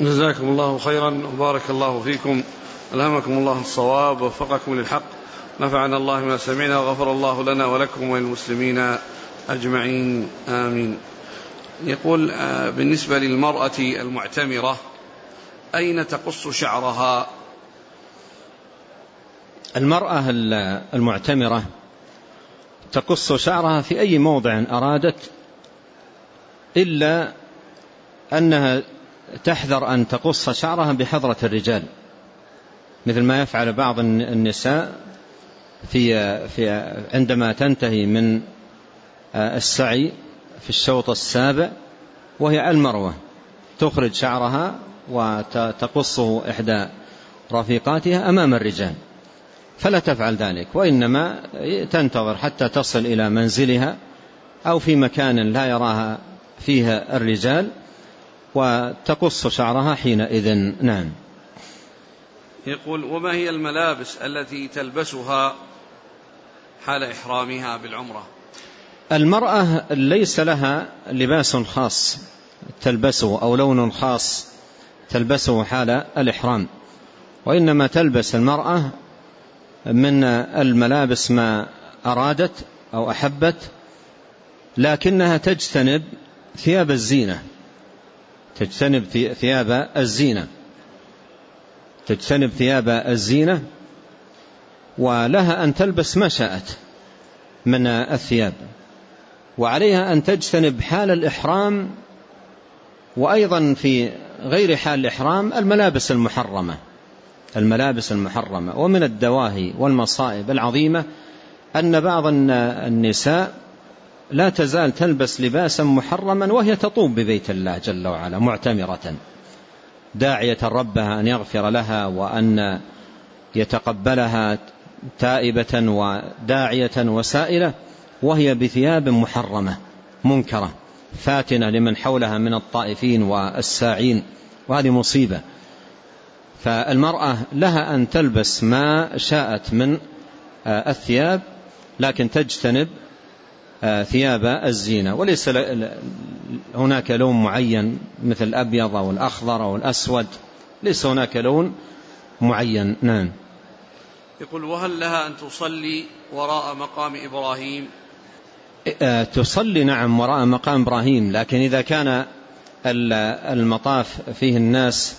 جزاكم الله خيرا وبارك الله فيكم. ألهمكم الله الصواب ووفقكم للحق. نفعنا الله ما سمعنا وغفر الله لنا ولكم وللمسلمين أجمعين. آمين. يقول آه، بالنسبة للمرأة المعتمرة أين تقص شعرها؟ المرأة المعتمرة تقص شعرها في أي موضع أرادت إلا أنها تحذر أن تقص شعرها بحضرة الرجال مثل ما يفعل بعض النساء في في عندما تنتهي من السعي في الشوط السابع وهي المروة تخرج شعرها وتقصه إحدى رفيقاتها أمام الرجال. فلا تفعل ذلك وإنما تنتظر حتى تصل إلى منزلها أو في مكان لا يراها فيها الرجال وتقص شعرها حينئذ. نعم. يقول وما هي الملابس التي تلبسها حال إحرامها بالعمرة؟ المرأة ليس لها لباس خاص تلبسه أو لون خاص تلبسه حال الإحرام وإنما تلبس المرأة من الملابس ما أرادت أو أحبت لكنها تجتنب ثياب الزينة. تجتنب ثياب الزينة. تجتنب ثياب الزينة ولها أن تلبس ما شاءت من الثياب وعليها أن تجتنب حال الإحرام وأيضا في غير حال الإحرام الملابس المحرمة. الملابس المحرمة. ومن الدواهي والمصائب العظيمة أن بعض النساء لا تزال تلبس لباسا محرما وهي تطوب ببيت الله جل وعلا معتمرة داعية ربها أن يغفر لها وأن يتقبلها تائبة وداعية وسائلة وهي بثياب محرمة منكرة فاتنة لمن حولها من الطائفين والساعين وهذه مصيبة. فالمرأة لها أن تلبس ما شاءت من الثياب لكن تجتنب ثياب الزينة. وليس هناك لون معين مثل الأبيض أو الأخضر أو الأسود. ليس هناك لون معين نعم. يقول وهل لها أن تصلي وراء مقام إبراهيم؟ آه، تصلي نعم وراء مقام إبراهيم لكن إذا كان المطاف فيه الناس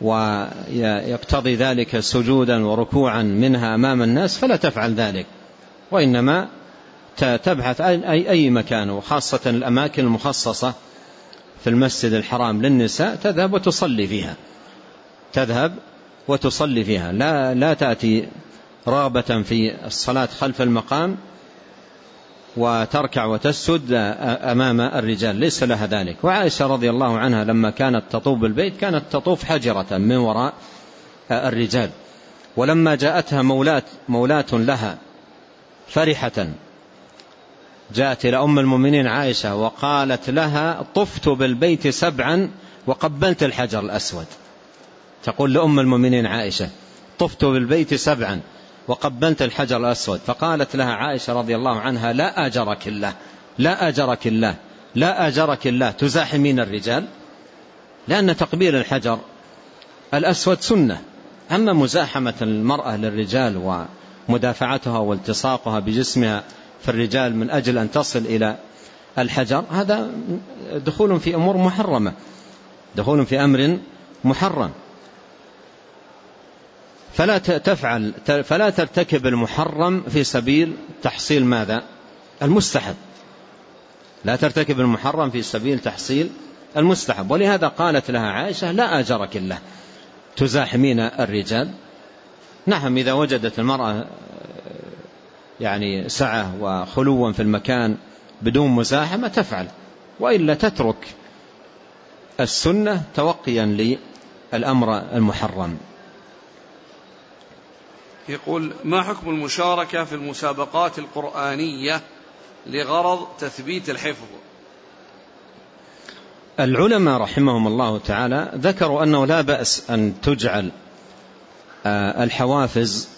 ويقتضي ذلك سجودا وركوعا منها أمام الناس فلا تفعل ذلك. وإنما تبحث أي, أي مكان وخاصة الأماكن المخصصة في المسجد الحرام للنساء تذهب وتصلي فيها. تذهب وتصلي فيها. لا, لا تأتي رغبة في الصلاة خلف المقام وتركع وتسجد أمام الرجال. ليس لها ذلك. وعائشة رضي الله عنها لما كانت تطوف بالبيت كانت تطوف حجرة من وراء الرجال. ولما جاءتها مولاة, مولاة لها فرحة جاءت إلى أم المؤمنين عائشة وقالت لها طفت بالبيت سبعا وقبلت الحجر الأسود. تقول لأم المؤمنين عائشة طفت بالبيت سبعا وقبلت الحجر الأسود. فقالت لها عائشة رضي الله عنها لا أجرك الله لا أجرك الله لا أجرك الله. تزاحمين الرجال؟ لأن تقبيل الحجر الأسود سنة. أما مزاحمة المرأة للرجال ومدافعتها والتصاقها بجسمها في الرجال من أجل أن تصل إلى الحجر هذا دخول في أمور محرمة دخول في أمر محرم. فلا تفعل فلا ترتكب المحرم في سبيل تحصيل ماذا؟ المستحب. لا ترتكب المحرم في سبيل تحصيل المستحب. ولهذا قالت لها عائشة لا أجرك الله تزاحمين الرجال. نعم إذا وجدت المرأة يعني سعة وخلوا في المكان بدون مزاحمة تفعل. وإلا تترك السنة توقيا للأمر المحرم. يقول ما حكم المشاركة في المسابقات القرآنية لغرض تثبيت الحفظ؟ العلماء رحمهم الله تعالى ذكروا أنه لا بأس أن تجعل آه، الحوافز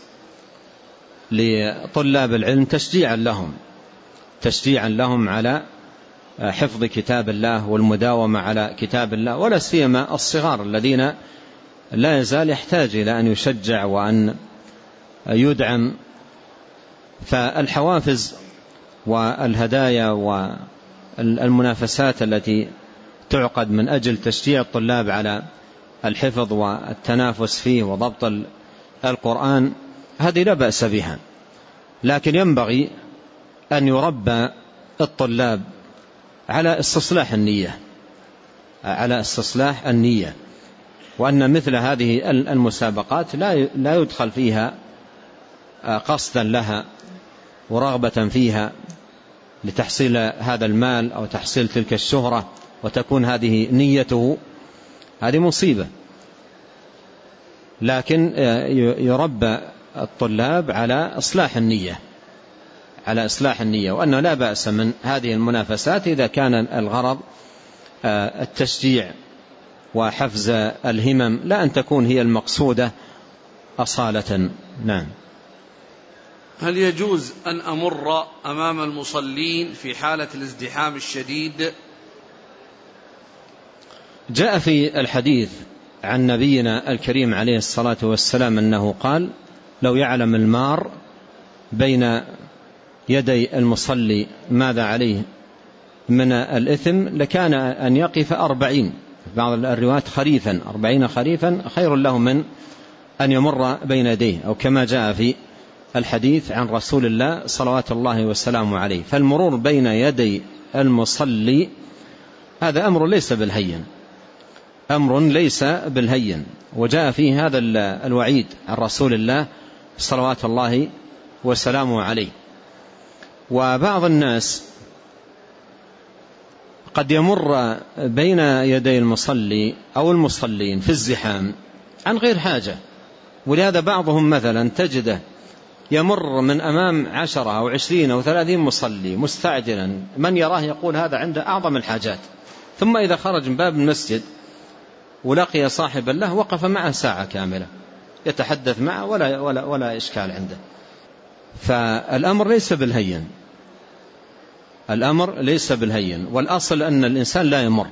لطلاب العلم تشجيعا لهم تشجيعا لهم على حفظ كتاب الله والمداومة على كتاب الله ولا سيما الصغار الذين لا يزال يحتاج إلى أن يشجع وأن يدعم. فالحوافز والهدايا والمنافسات التي تعقد من أجل تشجيع الطلاب على الحفظ والتنافس فيه وضبط القرآن هذه لا بأس بها. لكن ينبغي أن يربى الطلاب على استصلاح النية على استصلاح النية. وأن مثل هذه المسابقات لا يدخل فيها قصدا لها ورغبة فيها لتحصيل هذا المال أو تحصيل تلك الشهرة وتكون هذه نيته. هذه مصيبة. لكن يربى الطلاب على إصلاح النية على إصلاح النية وأنه لا بأس من هذه المنافسات إذا كان الغرض التشجيع وحفز الهمم لا أن تكون هي المقصودة أصالة. نعم. هل يجوز أن أمر أمام المصلين في حالة الازدحام الشديد؟ جاء في الحديث عن نبينا الكريم عليه الصلاة والسلام أنه قال لو يعلم المار بين يدي المصلي ماذا عليه من الإثم لكان أن يقف أربعين. بعض الروايات خريفا أربعين خريفا خير له من أن يمر بين يديه أو كما جاء في الحديث عن رسول الله صلوات الله والسلام عليه. فالمرور بين يدي المصلي هذا أمر ليس بالهين. أمر ليس بالهين. وجاء فيه هذا الوعيد عن رسول الله صلوات الله وسلامه عليه. وبعض الناس قد يمر بين يدي المصلي أو المصلين في الزحام عن غير حاجة. ولهذا بعضهم مثلا تجده يمر من أمام عشرة أو عشرين أو ثلاثين مصلي مستعجلا. من يراه يقول هذا عنده أعظم الحاجات. ثم إذا خرج من باب المسجد ولقي صاحبا له وقف معه ساعة كاملة. يتحدث معه ولا, ولا, ولا إشكال عنده. فالأمر ليس بالهين. الأمر ليس بالهين. والأصل أن الإنسان لا يمر.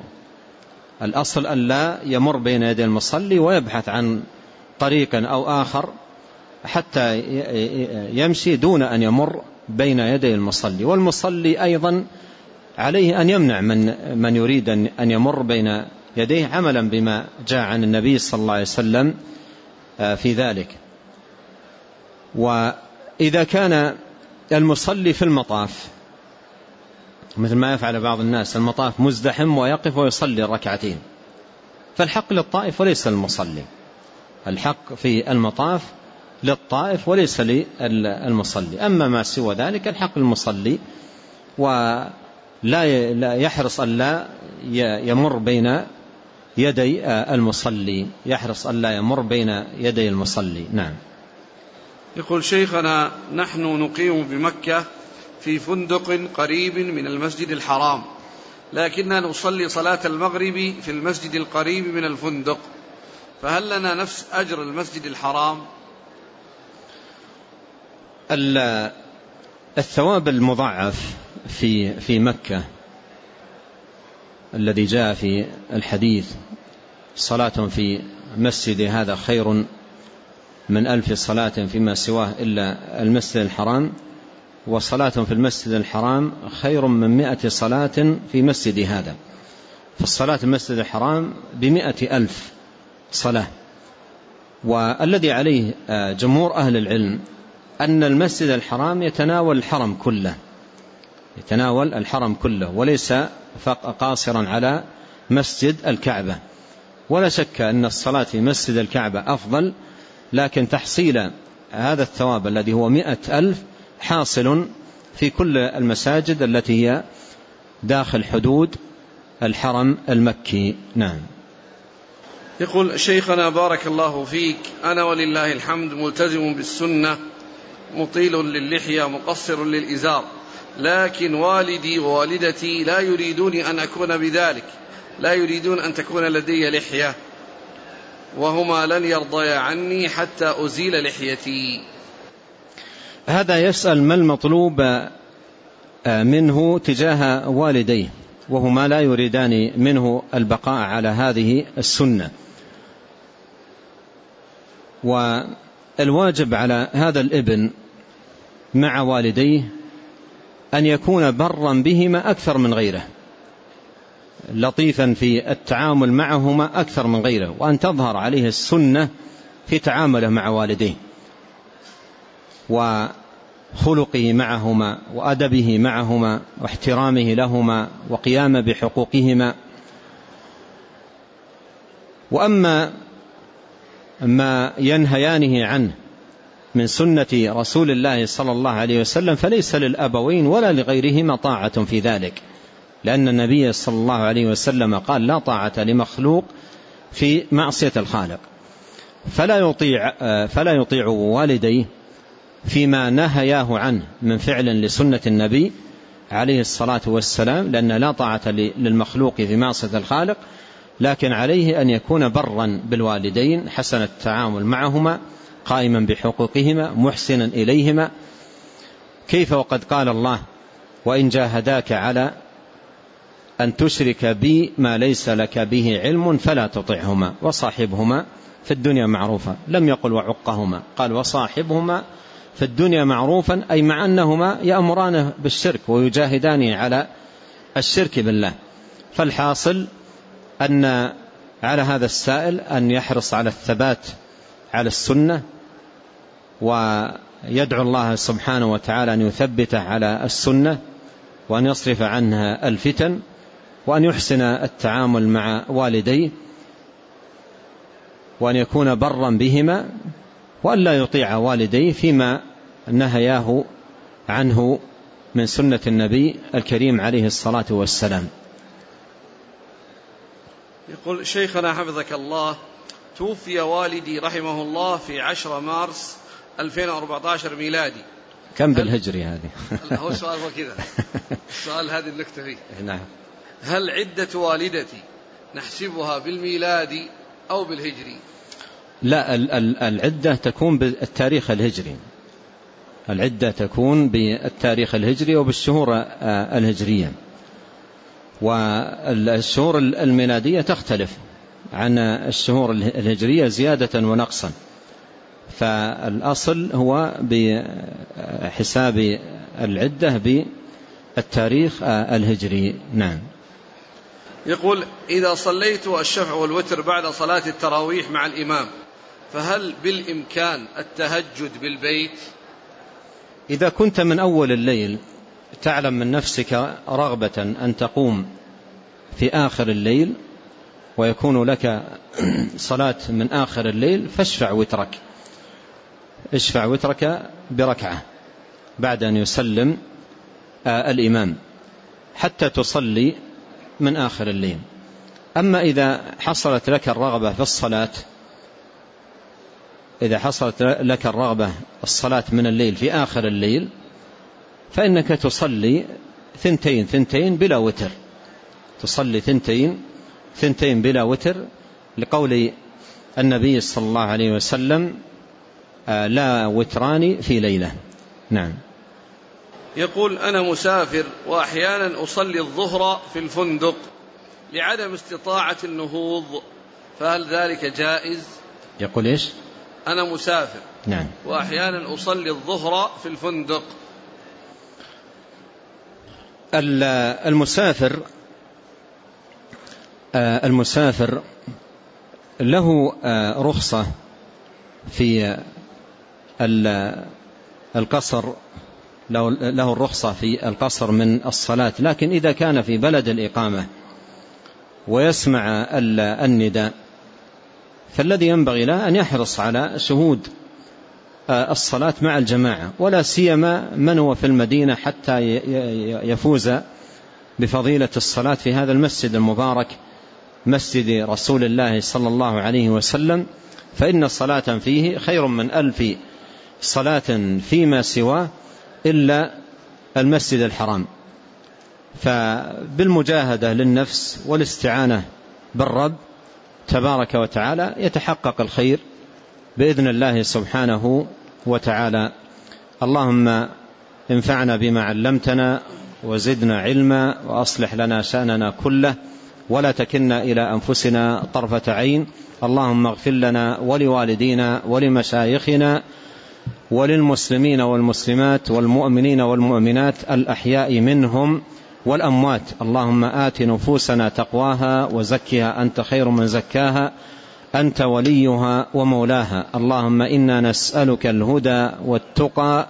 الأصل أن لا يمر بين يدي المصلي ويبحث عن طريق أو آخر حتى يمشي دون أن يمر بين يدي المصلي. والمصلي أيضا عليه أن يمنع من, من يريد أن يمر بين يديه عملا بما جاء عن النبي صلى الله عليه وسلم في ذلك. وإذا كان المصلي في المطاف مثل ما يفعل بعض الناس المطاف مزدحم ويقف ويصلي الركعتين فالحق للطائف وليس للمصلي. الحق في المطاف للطائف وليس للمصلي. أما ما سوى ذلك الحق للمصلي ولا يحرص أن لا يمر بين يدي المصلي. يحرص أن لا يمر بين يدي المصلي. نعم. يقول شيخنا نحن نقيم بمكة في فندق قريب من المسجد الحرام لكننا نصلي صلاة المغرب في المسجد القريب من الفندق. فهل لنا نفس أجر المسجد الحرام؟ الثواب المضاعف في في مكة الذي جاء في الحديث صلاة في مسجد هذا خير من ألف صلاة فيما سواه إلا المسجد الحرام وصلاة في المسجد الحرام خير من مئة صلاة في مسجد هذا. فالصلاة في المسجد الحرام بمئة ألف صلاة. والذي عليه جمهور أهل العلم أن المسجد الحرام يتناول الحرم كله يتناول الحرم كله وليس قاصرا على مسجد الكعبة. ولا شك أن الصلاة في مسجد الكعبة أفضل لكن تحصيل هذا الثواب الذي هو مئة ألف حاصل في كل المساجد التي هي داخل حدود الحرم المكي. نعم. يقول شيخنا بارك الله فيك أنا ولله الحمد ملتزم بالسنة مطيل للحية مقصر للإزار. لكن والدي ووالدتي لا يريدون أن أكون بذلك. لا يريدون أن تكون لدي لحية. وهما لن يرضيا عني حتى أزيل لحيتي. هذا يسأل ما المطلوب آه، منه تجاه والديه وهما لا يريدان منه البقاء على هذه السنة. والواجب على هذا الابن مع والديه أن يكون برا بهما أكثر من غيره لطيفا في التعامل معهما أكثر من غيره وأن تظهر عليه السنة في تعامله مع والديه وخلقه معهما وأدبه معهما واحترامه لهما وقيامه بحقوقهما. وأما ما ينهيانه عنه من سنة رسول الله صلى الله عليه وسلم فليس للأبوين ولا لغيرهما طاعة في ذلك. لأن النبي صلى الله عليه وسلم قال لا طاعة لمخلوق في معصية الخالق. فلا يطيع, فلا يطيع والديه فيما نهياه عنه من فعل لسنة النبي عليه الصلاة والسلام لأن لا طاعة للمخلوق في معصية الخالق لكن عليه أن يكون برا بالوالدين حسن التعامل معهما قائما بحقوقهما محسنا إليهما. كيف وقد قال الله وإن جاهداك على أن تشرك بي ما ليس لك به علم فلا تطعهما وصاحبهما في الدنيا معروفا. لم يقل وعقهما قال وصاحبهما في الدنيا معروفا أي مع أنهما يأمرانه بالشرك ويجاهدانه على الشرك بالله. فالحاصل أن على هذا السائل أن يحرص على الثبات على السنة ويدعو الله سبحانه وتعالى أن يثبته على السنة وأن يصرف عنها الفتن وأن يحسن التعامل مع والديه وأن يكون برا بهما وأن لا يطيع والديه فيما نهياه عنه من سنة النبي الكريم عليه الصلاة والسلام. يقول شيخنا حفظك الله توفي والدي رحمه الله في عشر مارس 2014 ميلادي. كم بالهجري هذه؟ هو سؤال كذا. سؤال هذه النكتة فيه. نعم. هل عدة والدتي نحسبها بالميلادي أو بالهجري؟ لا العدة تكون بالتاريخ الهجري. العدة تكون بالتاريخ الهجري وبالشهور آه، الهجرية. والشهور الميلادية تختلف عن الشهور الهجرية زيادة ونقصا. فالأصل هو بحساب العدة بالتاريخ الهجري. نعم. يقول إذا صليت الشفع والوتر بعد صلاة التراويح مع الإمام فهل بالإمكان التهجد بالبيت؟ إذا كنت من أول الليل تعلم من نفسك رغبة أن تقوم في آخر الليل ويكون لك صلاة من آخر الليل فاشفع وترك. اشفع وترك بركعة بعد أن يسلم آه، الإمام حتى تصلي من آخر الليل. أما إذا حصلت لك الرغبة في الصلاة إذا حصلت لك الرغبة الصلاة من الليل في آخر الليل فإنك تصلي ثنتين ثنتين بلا وتر. تصلي ثنتين ثنتين بلا وتر لقول النبي صلى الله عليه وسلم لا وتران في ليلة. نعم. يقول أنا مسافر وأحيانا أصلي الظهر في الفندق لعدم استطاعة النهوض فهل ذلك جائز؟ يقول إيش؟ أنا مسافر نعم. وأحيانا أصلي الظهر في الفندق. المسافر آه، المسافر له آه، رخصة في القصر له الرخصة في القصر من الصلاة لكن إذا كان في بلد الإقامة ويسمع النداء فالذي ينبغي له أن يحرص على شهود آه، الصلاة مع الجماعة ولا سيما من هو في المدينة حتى يفوز بفضيلة الصلاة في هذا المسجد المبارك مسجد رسول الله صلى الله عليه وسلم فإن صلاة فيه خير من ألف صلاة فيما سواه إلا المسجد الحرام. فبالمجاهدة للنفس والاستعانة بالرب تبارك وتعالى يتحقق الخير بإذن الله سبحانه وتعالى. اللهم انفعنا بما علمتنا وزدنا علما وأصلح لنا شأننا كله ولا تكلنا إلى أنفسنا طرفة عين. اللهم اغفر لنا ولوالدينا ولمشايخنا وللمسلمين والمسلمات والمؤمنين والمؤمنات الأحياء منهم والأموات. اللهم آت نفوسنا تقواها وزكها أنت خير من زكاها أنت وليها ومولاها. اللهم إنا نسألك الهدى والتقى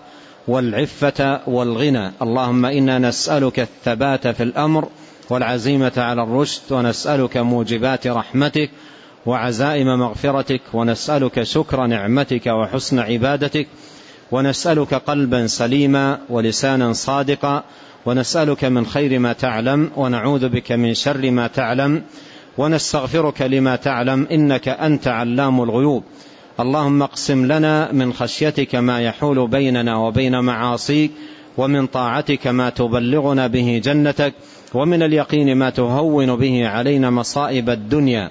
والعفة والغنى. اللهم إنا نسألك الثبات في الأمر والعزيمة على الرشد ونسألك موجبات رحمتك وعزائم مغفرتك ونسألك شكر نعمتك وحسن عبادتك ونسألك قلبا سليما ولسانا صادقا ونسألك من خير ما تعلم ونعوذ بك من شر ما تعلم ونستغفرك لما تعلم إنك أنت علام الغيوب. اللهم اقسم لنا من خشيتك ما يحول بيننا وبين معاصيك ومن طاعتك ما تبلغنا به جنتك ومن اليقين ما تهون به علينا مصائب الدنيا.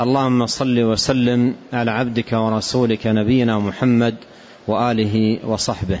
اللهم صل وسلم على عبدك ورسولك نبينا محمد وآله وصحبه.